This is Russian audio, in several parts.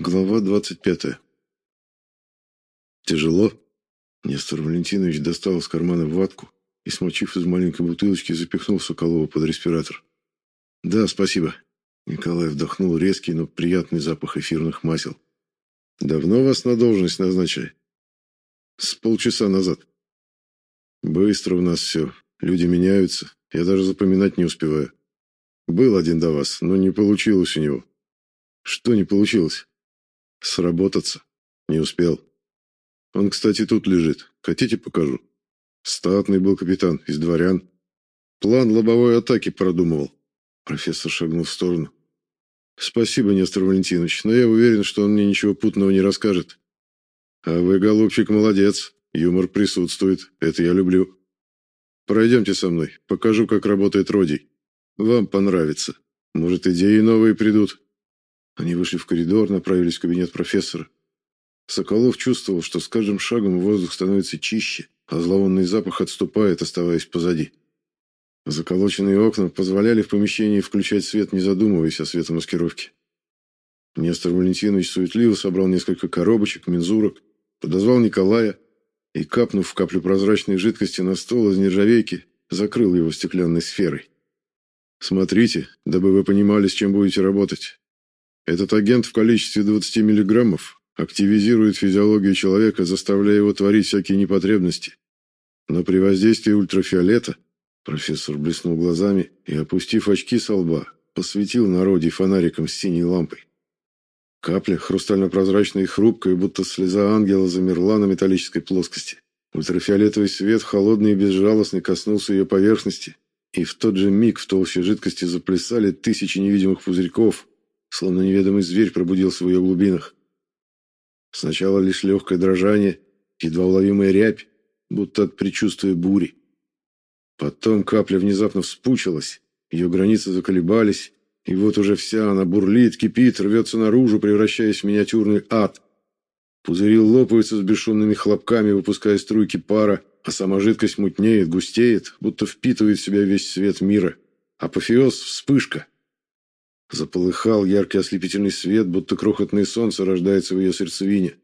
Глава 25. Тяжело. Нестор Валентинович достал из кармана ватку и, смочив из маленькой бутылочки, запихнул Соколова под респиратор. «Да, спасибо». Николай вдохнул резкий, но приятный запах эфирных масел. «Давно вас на должность назначили?» «С полчаса назад». «Быстро у нас все. Люди меняются. Я даже запоминать не успеваю. Был один до вас, но не получилось у него». «Что не получилось?» Сработаться. Не успел. Он, кстати, тут лежит. Хотите, покажу? Статный был капитан, из дворян. План лобовой атаки продумывал. Профессор шагнул в сторону. Спасибо, Нестор Валентинович, но я уверен, что он мне ничего путного не расскажет. А вы, голубчик, молодец. Юмор присутствует. Это я люблю. Пройдемте со мной. Покажу, как работает Родий. Вам понравится. Может, идеи новые придут. Они вышли в коридор, направились в кабинет профессора. Соколов чувствовал, что с каждым шагом воздух становится чище, а зловонный запах отступает, оставаясь позади. Заколоченные окна позволяли в помещении включать свет, не задумываясь о светомаскировке. Нестор Валентинович суетливо собрал несколько коробочек, мензурок, подозвал Николая и, капнув в каплю прозрачной жидкости на стол из нержавейки, закрыл его стеклянной сферой. «Смотрите, дабы вы понимали, с чем будете работать. Этот агент в количестве 20 миллиграммов активизирует физиологию человека, заставляя его творить всякие непотребности. Но при воздействии ультрафиолета профессор блеснул глазами и, опустив очки со лба, посветил народе фонариком с синей лампой. Капля, хрустально-прозрачная и хрупкая, будто слеза ангела, замерла на металлической плоскости. Ультрафиолетовый свет, холодный и безжалостный, коснулся ее поверхности, и в тот же миг в толще жидкости заплясали тысячи невидимых пузырьков, словно неведомый зверь пробудился в ее глубинах. Сначала лишь легкое дрожание, едва уловимая рябь, будто от предчувствия бури. Потом капля внезапно вспучилась, ее границы заколебались, и вот уже вся она бурлит, кипит, рвется наружу, превращаясь в миниатюрный ад. Пузыри лопаются с бесшумными хлопками, выпуская струйки пара, а сама жидкость мутнеет, густеет, будто впитывает в себя весь свет мира. Апофеоз — вспышка — Заполыхал яркий ослепительный свет, будто крохотное солнце рождается в ее сердцевине.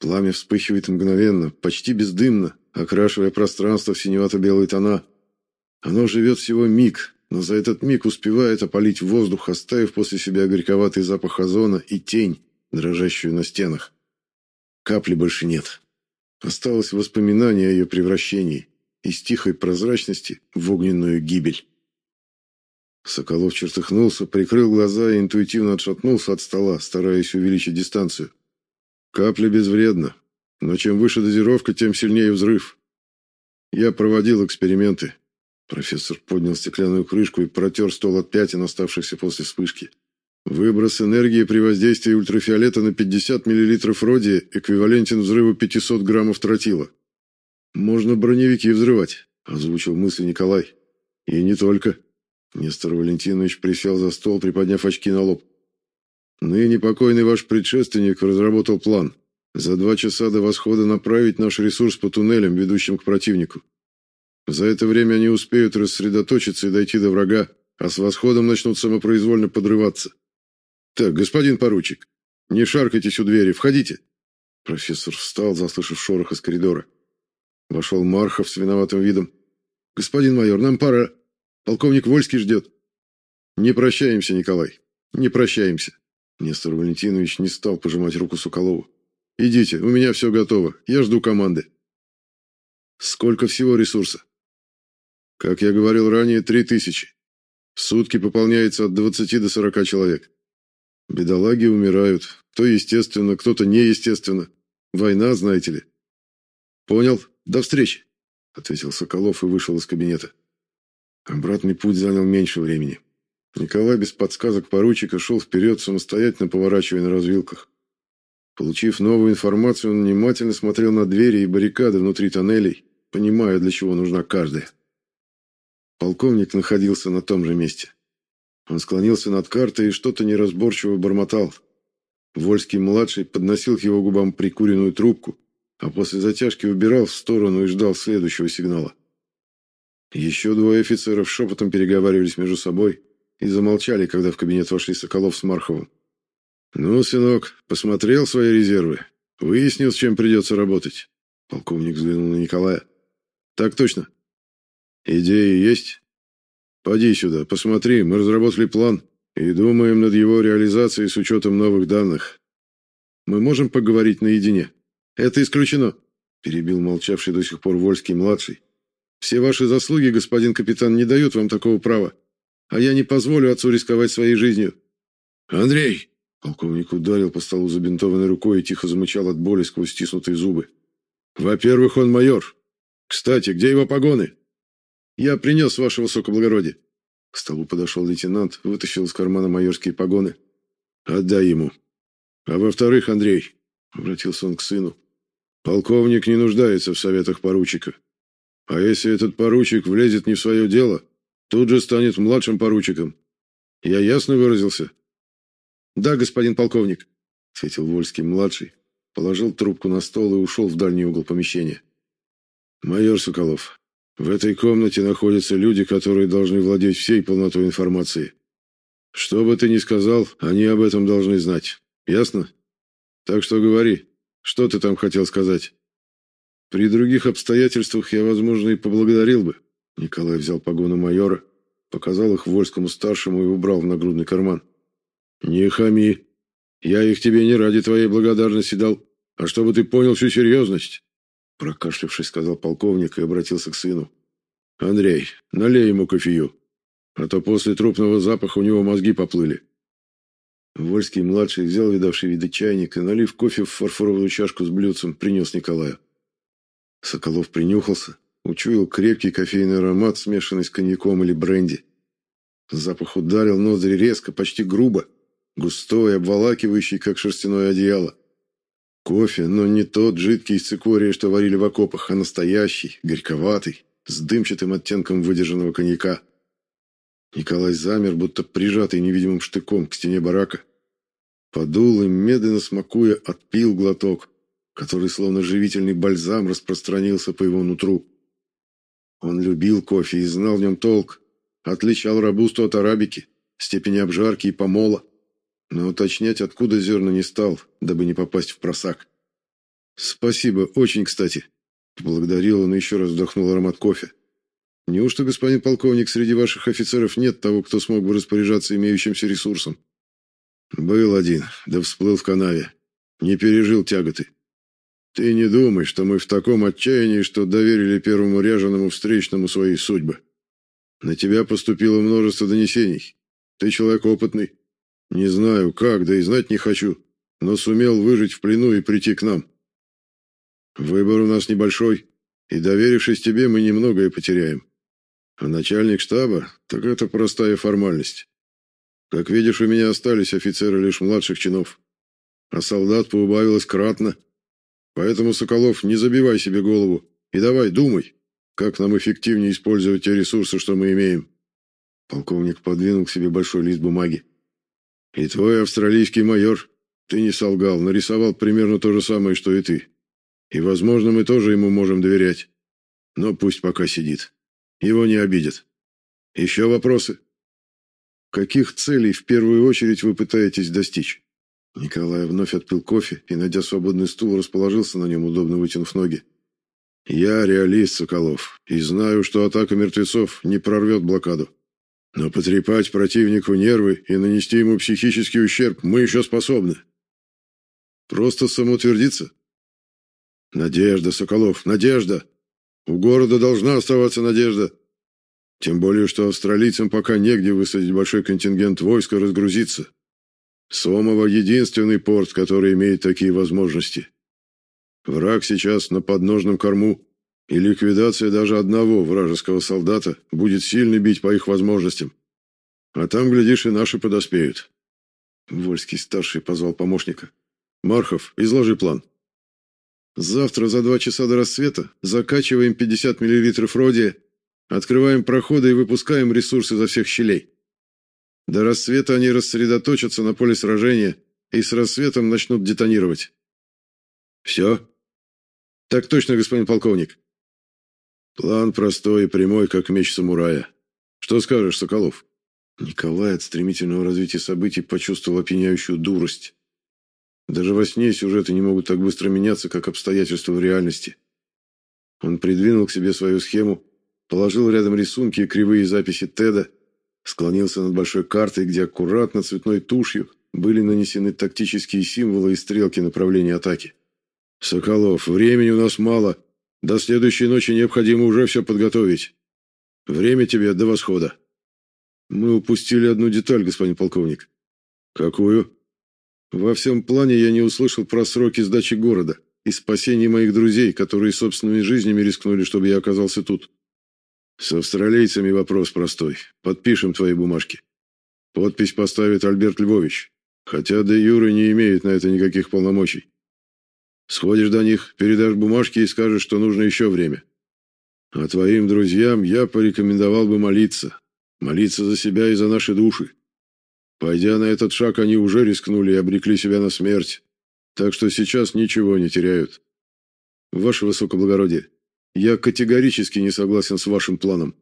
Пламя вспыхивает мгновенно, почти бездымно, окрашивая пространство в синевато-белые тона. Оно живет всего миг, но за этот миг успевает опалить воздух, оставив после себя горьковатый запах озона и тень, дрожащую на стенах. Капли больше нет. Осталось воспоминание о ее превращении из тихой прозрачности в огненную гибель. Соколов чертыхнулся, прикрыл глаза и интуитивно отшатнулся от стола, стараясь увеличить дистанцию. Капля безвредна, но чем выше дозировка, тем сильнее взрыв. Я проводил эксперименты. Профессор поднял стеклянную крышку и протер стол от пятен, оставшихся после вспышки. Выброс энергии при воздействии ультрафиолета на 50 мл родия эквивалентен взрыву 500 граммов тротила. «Можно броневики взрывать», — озвучил мысль Николай. «И не только». Нестор Валентинович присел за стол, приподняв очки на лоб. «Ныне покойный ваш предшественник разработал план. За два часа до восхода направить наш ресурс по туннелям, ведущим к противнику. За это время они успеют рассредоточиться и дойти до врага, а с восходом начнут самопроизвольно подрываться. Так, господин поручик, не шаркайтесь у двери, входите». Профессор встал, заслышав шорох из коридора. Вошел Мархов с виноватым видом. «Господин майор, нам пора...» Полковник Вольский ждет». «Не прощаемся, Николай, не прощаемся». Нестор Валентинович не стал пожимать руку Соколову. «Идите, у меня все готово, я жду команды». «Сколько всего ресурса?» «Как я говорил ранее, три тысячи. В сутки пополняется от двадцати до сорока человек. Бедолаги умирают, кто естественно, кто-то неестественно. Война, знаете ли». «Понял, до встречи», — ответил Соколов и вышел из кабинета. Обратный путь занял меньше времени. Николай без подсказок поручика шел вперед, самостоятельно поворачивая на развилках. Получив новую информацию, он внимательно смотрел на двери и баррикады внутри тоннелей, понимая, для чего нужна каждая. Полковник находился на том же месте. Он склонился над картой и что-то неразборчиво бормотал. Вольский-младший подносил к его губам прикуренную трубку, а после затяжки убирал в сторону и ждал следующего сигнала. Еще двое офицеров шепотом переговаривались между собой и замолчали, когда в кабинет вошли Соколов с Марховым. Ну, сынок, посмотрел свои резервы, выяснил, с чем придется работать. Полковник взглянул на Николая. Так точно. Идеи есть? Поди сюда, посмотри, мы разработали план и думаем над его реализацией с учетом новых данных. Мы можем поговорить наедине. Это исключено, перебил молчавший до сих пор Вольский-младший. Все ваши заслуги, господин капитан, не дают вам такого права, а я не позволю отцу рисковать своей жизнью. Андрей, полковник ударил по столу забинтованной рукой и тихо замычал от боли сквозь стиснутые зубы. Во-первых, он майор. Кстати, где его погоны? Я принес, ваше высокоблагородие. К столу подошел лейтенант, вытащил из кармана майорские погоны. Отдай ему. А во-вторых, Андрей, обратился он к сыну, полковник не нуждается в советах поручика. А если этот поручик влезет не в свое дело, тут же станет младшим поручиком. Я ясно выразился? Да, господин полковник, ответил Вольский младший, положил трубку на стол и ушел в дальний угол помещения. «Майор Соколов, в этой комнате находятся люди, которые должны владеть всей полнотой информации. Что бы ты ни сказал, они об этом должны знать. Ясно? Так что говори, что ты там хотел сказать?» «При других обстоятельствах я, возможно, и поблагодарил бы». Николай взял погоны майора, показал их Вольскому-старшему и убрал в нагрудный карман. «Не хами. Я их тебе не ради твоей благодарности дал, а чтобы ты понял всю серьезность, прокашлявшись, сказал полковник и обратился к сыну. Андрей, налей ему кофею, а то после трупного запаха у него мозги поплыли. Вольский младший взял видавший виды чайник и, налив кофе в фарфоровую чашку с блюдцем, принес Николаю. Соколов принюхался, учуял крепкий кофейный аромат, смешанный с коньяком или бренди. Запах ударил ноздри резко, почти грубо, густой, обволакивающий, как шерстяное одеяло. Кофе, но не тот жидкий из цикория, что варили в окопах, а настоящий, горьковатый, с дымчатым оттенком выдержанного коньяка. Николай замер, будто прижатый невидимым штыком к стене барака. Подул и, медленно смакуя, отпил глоток, который словно живительный бальзам распространился по его нутру. Он любил кофе и знал в нем толк, отличал робусту от арабики, степени обжарки и помола но уточнять, откуда зерна, не стал, дабы не попасть в просак. «Спасибо, очень кстати», — поблагодарил он и еще раз вдохнул аромат кофе. «Неужто, господин полковник, среди ваших офицеров нет того, кто смог бы распоряжаться имеющимся ресурсом?» «Был один, да всплыл в канаве. Не пережил тяготы. Ты не думай, что мы в таком отчаянии, что доверили первому ряженому встречному своей судьбы. На тебя поступило множество донесений. Ты человек опытный, не знаю как, да и знать не хочу, но сумел выжить в плену и прийти к нам. Выбор у нас небольшой, и доверившись тебе, мы немногое потеряем. А начальник штаба, так это простая формальность. Как видишь, у меня остались офицеры лишь младших чинов, а солдат поубавилось кратно. Поэтому, Соколов, не забивай себе голову и давай думай, как нам эффективнее использовать те ресурсы, что мы имеем. Полковник подвинул к себе большой лист бумаги. И твой австралийский майор, ты не солгал, нарисовал примерно то же самое, что и ты. И, возможно, мы тоже ему можем доверять. Но пусть пока сидит. Его не обидят. Еще вопросы? Каких целей в первую очередь вы пытаетесь достичь? Николай вновь отпил кофе и, найдя свободный стул, расположился на нем, удобно вытянув ноги. «Я реалист, Соколов, и знаю, что атака мертвецов не прорвет блокаду. Но потрепать противнику нервы и нанести ему психический ущерб мы еще способны. Просто самоутвердиться? Надежда, Соколов, надежда. У города должна оставаться надежда. Тем более, что австралийцам пока негде высадить большой контингент войск и разгрузиться. Сомово — единственный порт, который имеет такие возможности. Враг сейчас на подножном корму и ликвидация даже одного вражеского солдата будет сильно бить по их возможностям. А там, глядишь, и наши подоспеют. Вольский старший позвал помощника. Мархов, изложи план. Завтра за два часа до рассвета закачиваем 50 миллилитров родия, открываем проходы и выпускаем ресурсы за всех щелей. До рассвета они рассредоточатся на поле сражения и с рассветом начнут детонировать. Все? Так точно, господин полковник. План простой и прямой, как меч самурая. Что скажешь, Соколов? Николай от стремительного развития событий почувствовал опьяняющую дурость, Даже во сне сюжеты не могут так быстро меняться, как обстоятельства в реальности. Он придвинул к себе свою схему, положил рядом рисунки и кривые записи Теда, склонился над большой картой, где аккуратно цветной тушью были нанесены тактические символы и стрелки направления атаки. «Соколов, времени у нас мало. До следующей ночи необходимо уже все подготовить. Время тебе до восхода». «Мы упустили одну деталь, господин полковник». «Какую?» «Во всем плане я не услышал про сроки сдачи города и спасение моих друзей, которые собственными жизнями рискнули, чтобы я оказался тут. С австралийцами вопрос простой. Подпишем твои бумажки. Подпись поставит Альберт Львович, хотя де Юры не имеет на это никаких полномочий. Сходишь до них, передашь бумажки и скажешь, что нужно еще время. А твоим друзьям я порекомендовал бы молиться. Молиться за себя и за наши души. Пойдя на этот шаг, они уже рискнули и обрекли себя на смерть. Так что сейчас ничего не теряют. Ваше Высокоблагородие, я категорически не согласен с вашим планом.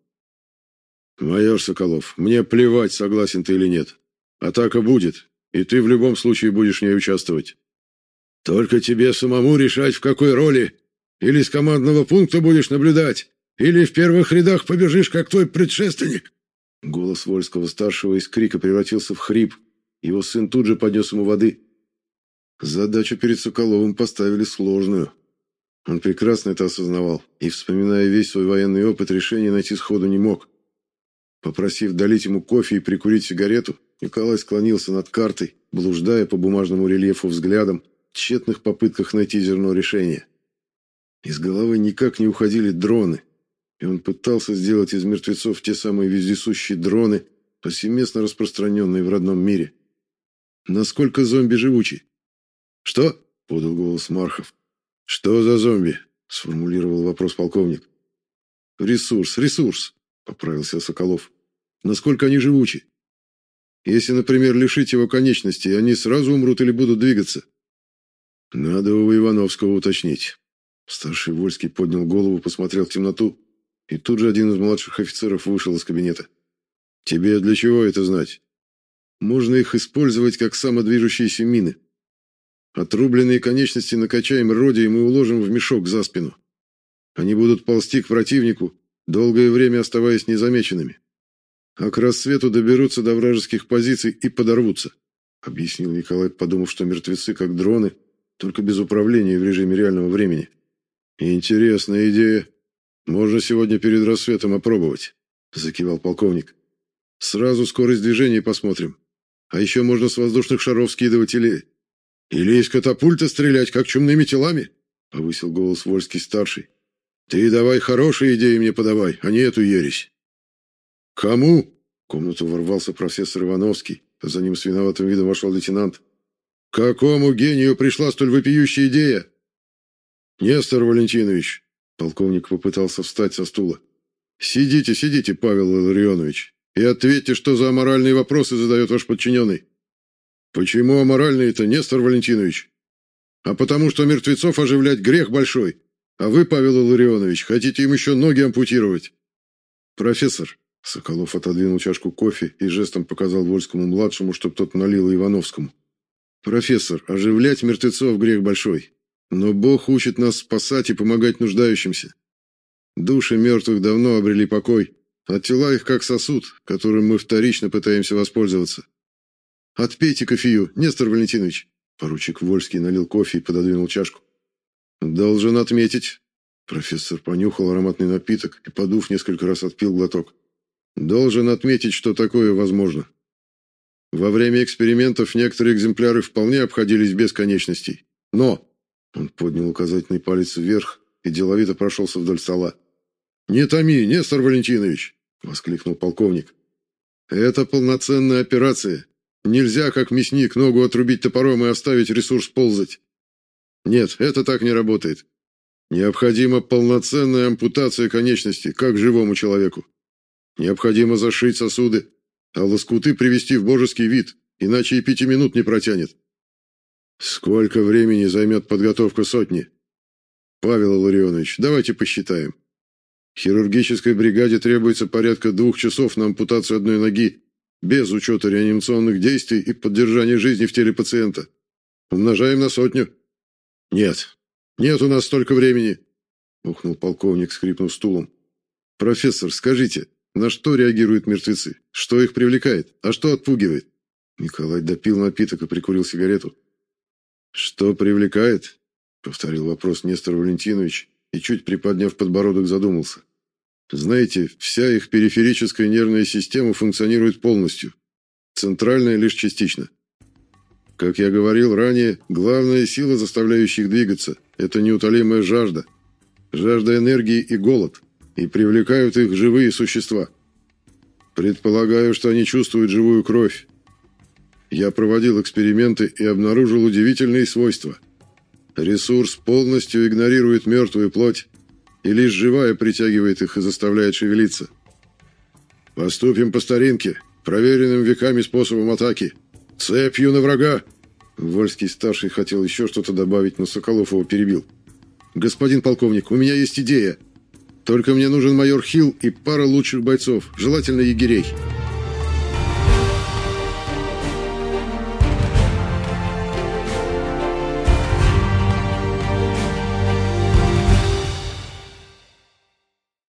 Майор Соколов, мне плевать, согласен ты или нет. Атака будет, и ты в любом случае будешь в ней участвовать. Только тебе самому решать, в какой роли. Или с командного пункта будешь наблюдать, или в первых рядах побежишь, как твой предшественник. Голос Вольского-старшего из крика превратился в хрип. Его сын тут же поднес ему воды. Задачу перед Соколовым поставили сложную. Он прекрасно это осознавал и, вспоминая весь свой военный опыт, решения найти сходу не мог. Попросив долить ему кофе и прикурить сигарету, Николай склонился над картой, блуждая по бумажному рельефу взглядом, тщетных попытках найти зерно решения. Из головы никак не уходили дроны, и он пытался сделать из мертвецов те самые вездесущие дроны, повсеместно распространенные в родном мире. Насколько зомби живучи? Что? подал голос Мархов. Что за зомби? сформулировал вопрос полковник. Ресурс, ресурс, поправился Соколов. Насколько они живучи? Если, например, лишить его конечностей, они сразу умрут или будут двигаться? Надо у Ивановского уточнить. Старший Вольский поднял голову, посмотрел в темноту, и тут же один из младших офицеров вышел из кабинета. Тебе для чего это знать? Можно их использовать как самодвижущиеся мины. Отрубленные конечности накачаем родием и уложим в мешок за спину. Они будут ползти к противнику, долгое время оставаясь незамеченными. А к рассвету доберутся до вражеских позиций и подорвутся, объяснил Николай, подумав, что мертвецы как дроны только без управления в режиме реального времени. Интересная идея. Можно сегодня перед рассветом опробовать, закивал полковник. Сразу скорость движения посмотрим. А еще можно с воздушных шаров скидывать или или из катапульта стрелять, как чумными телами, повысил голос Вольский старший. Ты давай хорошие идеи мне подавай, а не эту ересь. Кому? В комнату ворвался профессор Ивановский, а за ним с виноватым видом вошел лейтенант. Какому гению пришла столь вопиющая идея? Нестор Валентинович, полковник попытался встать со стула. Сидите, сидите, Павел Илларионович, и ответьте, что за аморальные вопросы задает ваш подчиненный. Почему аморальные-то, Нестор Валентинович? А потому что мертвецов оживлять грех большой. А вы, Павел Илларионович, хотите им еще ноги ампутировать. Профессор, Соколов отодвинул чашку кофе и жестом показал Вольскому-младшему, чтобы тот налил Ивановскому. Профессор, оживлять мертвецов грех большой. Но Бог учит нас спасать и помогать нуждающимся. Души мертвых давно обрели покой, а тела их как сосуд, которым мы вторично пытаемся воспользоваться. Отпейте кофею, Нестор Валентинович. Поручик Вольский налил кофе и пододвинул чашку. Должен отметить. Профессор понюхал ароматный напиток и, подув, несколько раз отпил глоток. Должен отметить, что такое возможно. Во время экспериментов некоторые экземпляры вполне обходились без конечностей. Но он поднял указательный палец вверх и деловито прошелся вдоль стола. «Не томи, Нестор Валентинович!» — воскликнул полковник. «Это полноценная операция. Нельзя, как мясник, ногу отрубить топором и оставить ресурс ползать. Нет, это так не работает. Необходима полноценная ампутация конечности, как живому человеку. Необходимо зашить сосуды, а лоскуты привести в божеский вид, иначе и пяти минут не протянет. Сколько времени займет подготовка сотни? Павел Илларионович, давайте посчитаем. Хирургической бригаде требуется порядка двух часов на ампутацию одной ноги, без учета реанимационных действий и поддержания жизни в теле пациента. Умножаем на сотню». «Нет, нет у нас столько времени», — ухнул полковник, скрипнув стулом. «Профессор, скажите, на что реагируют мертвецы? Что их привлекает? А что отпугивает?» Николай допил напиток и прикурил сигарету. «Что привлекает?» — повторил вопрос Нестор Валентинович и, чуть приподняв подбородок, задумался. «Знаете, вся их периферическая нервная система функционирует полностью, центральная лишь частично. Как я говорил ранее, главная сила, заставляющая их двигаться, это неутолимая жажда. Жажда энергии и голод, и привлекают их живые существа. Предполагаю, что они чувствуют живую кровь, я проводил эксперименты и обнаружил удивительные свойства. Ресурс полностью игнорирует мертвую плоть, и лишь живая притягивает их и заставляет шевелиться. Поступим по старинке, проверенным веками способом атаки. Цепью на врага. Вольский-старший хотел еще что-то добавить, но Соколов его перебил. «Господин полковник, у меня есть идея. Только мне нужен майор Хилл и пара лучших бойцов, желательно егерей».